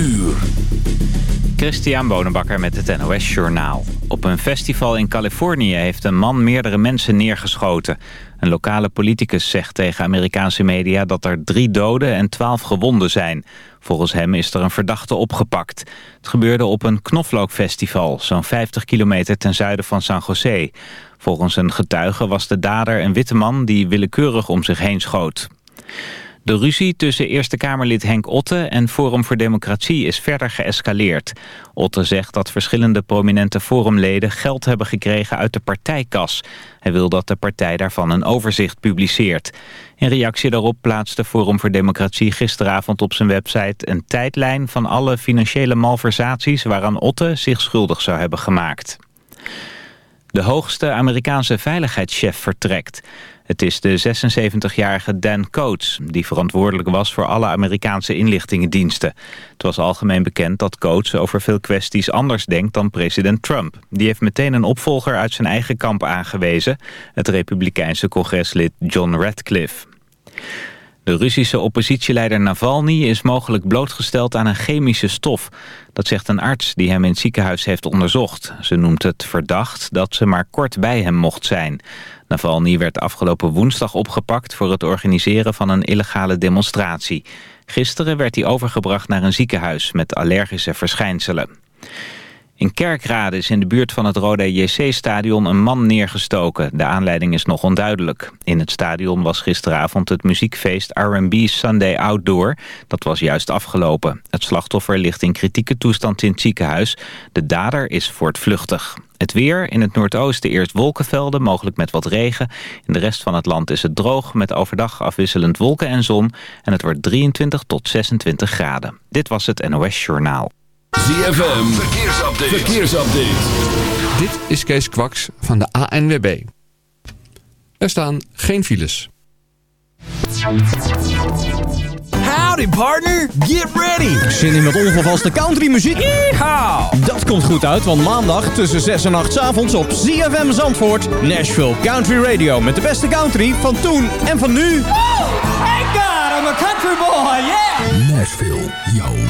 uur. Christian Bonenbakker met het NOS Journaal. Op een festival in Californië heeft een man meerdere mensen neergeschoten. Een lokale politicus zegt tegen Amerikaanse media dat er drie doden en twaalf gewonden zijn. Volgens hem is er een verdachte opgepakt. Het gebeurde op een knoflookfestival, zo'n 50 kilometer ten zuiden van San Jose. Volgens een getuige was de dader een witte man die willekeurig om zich heen schoot. De ruzie tussen Eerste Kamerlid Henk Otte en Forum voor Democratie is verder geëscaleerd. Otte zegt dat verschillende prominente forumleden geld hebben gekregen uit de partijkas. Hij wil dat de partij daarvan een overzicht publiceert. In reactie daarop plaatste Forum voor Democratie gisteravond op zijn website een tijdlijn van alle financiële malversaties waaraan Otte zich schuldig zou hebben gemaakt. De hoogste Amerikaanse veiligheidschef vertrekt. Het is de 76-jarige Dan Coates, die verantwoordelijk was voor alle Amerikaanse inlichtingendiensten. Het was algemeen bekend dat Coates over veel kwesties anders denkt dan president Trump. Die heeft meteen een opvolger uit zijn eigen kamp aangewezen, het republikeinse congreslid John Radcliffe. De Russische oppositieleider Navalny is mogelijk blootgesteld aan een chemische stof. Dat zegt een arts die hem in het ziekenhuis heeft onderzocht. Ze noemt het verdacht dat ze maar kort bij hem mocht zijn. Navalny werd afgelopen woensdag opgepakt voor het organiseren van een illegale demonstratie. Gisteren werd hij overgebracht naar een ziekenhuis met allergische verschijnselen. In Kerkrade is in de buurt van het Rode JC-stadion een man neergestoken. De aanleiding is nog onduidelijk. In het stadion was gisteravond het muziekfeest R&B Sunday Outdoor. Dat was juist afgelopen. Het slachtoffer ligt in kritieke toestand in het ziekenhuis. De dader is voortvluchtig. Het weer, in het noordoosten eerst wolkenvelden, mogelijk met wat regen. In de rest van het land is het droog, met overdag afwisselend wolken en zon. En het wordt 23 tot 26 graden. Dit was het NOS Journaal. ZFM, verkeersupdate. verkeersupdate. Dit is Kees Kwaks van de ANWB. Er staan geen files. Howdy partner, get ready! Zin in met ongevaste countrymuziek? Yeehaw! Dat komt goed uit, want maandag tussen 6 en 8 s avonds op ZFM Zandvoort... Nashville Country Radio met de beste country van toen en van nu. Thank God, I'm a country boy, yeah! Nashville, jouw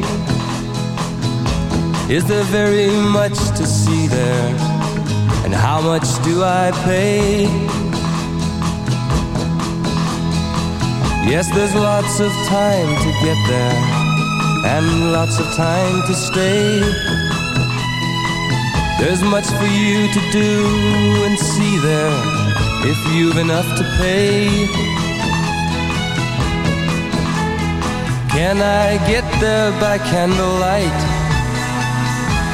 Is there very much to see there? And how much do I pay? Yes, there's lots of time to get there, and lots of time to stay. There's much for you to do and see there, if you've enough to pay. Can I get there by candlelight?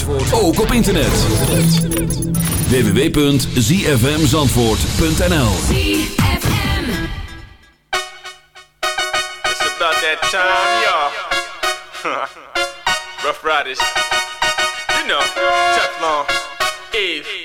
Zandvoort ook op internet. www.zfmzandvoort.nl It's about that time, y'all. Rough Riders. You know, Teflon, Eve.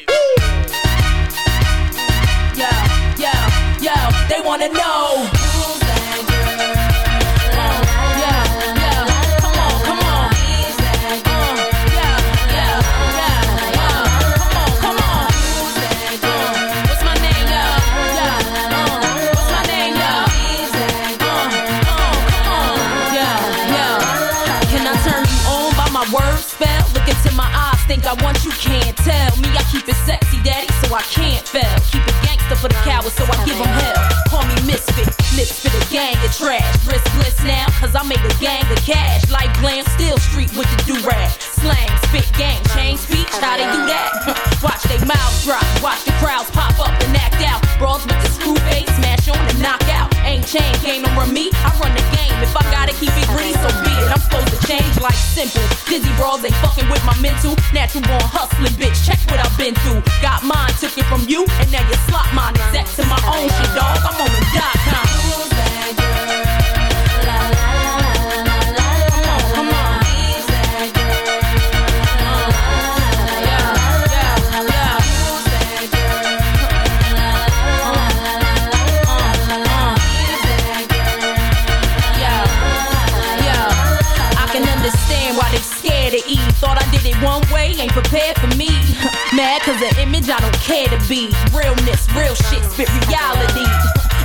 Tell. Me, I keep it sexy, daddy, so I can't fail. Keep it gangster for the cowards, so I give them hell. Call me misfit, lips for the gang of trash. Wrist bliss now, cause I make a gang of cash. Like glam, still street with the do-rag. Slang, spit gang, change speech, how they do that? watch they mouths drop, watch the crowds pop up and act out. Brawls with the screw face, smash on and knock out. Ain't chain, no run me, I run the supposed to change like simple. Dizzy brawls ain't fucking with my mental. Natural born hustling, bitch. Check what I've been through. Got mine, took it from you, and now you slot mine. Exact to my own shit, dog. I'm on the dot com. Prepared for me. Mad cause the image I don't care to be. Realness, real shit, spit reality.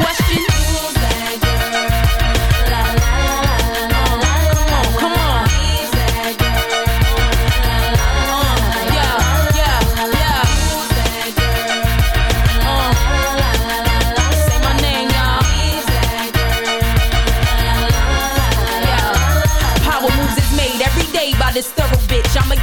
question?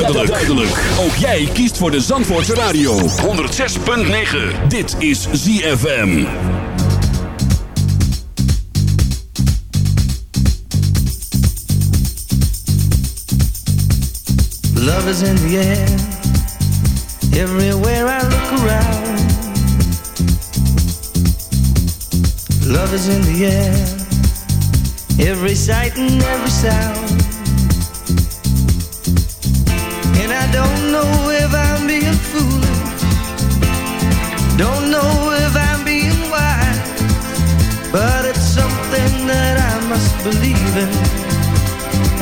Duidelijk. duidelijk. Ook jij kiest voor de Zandvoortse Radio. 106.9. Dit is ZFM. Love is in the air, everywhere I look around. Love is in the air, every sight and every sound.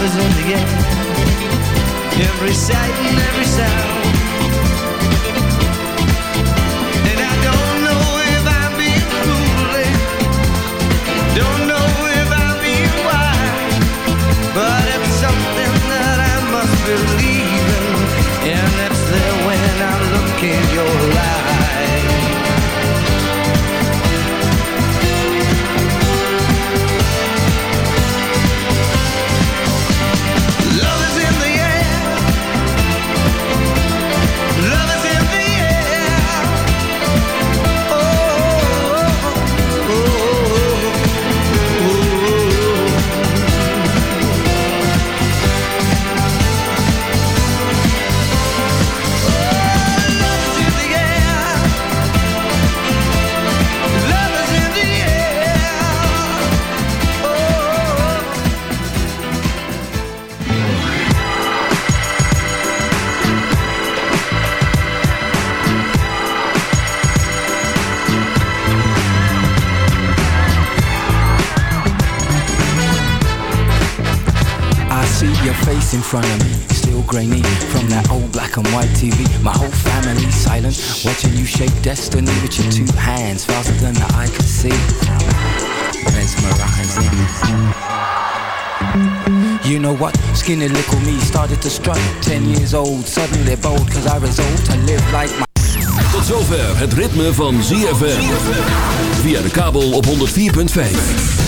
In the air Every sight and every sound in front of me, still grainy from that old black and white TV. My whole family silent, watching you shape destiny with your two hands faster than the eye can see. Mesmerizing. You know what? Skinny little me started to strut. Ten years old, suddenly bold, cause I resolved to live like my. Tot zover het ritme van ZFM. Via de kabel op 104.5.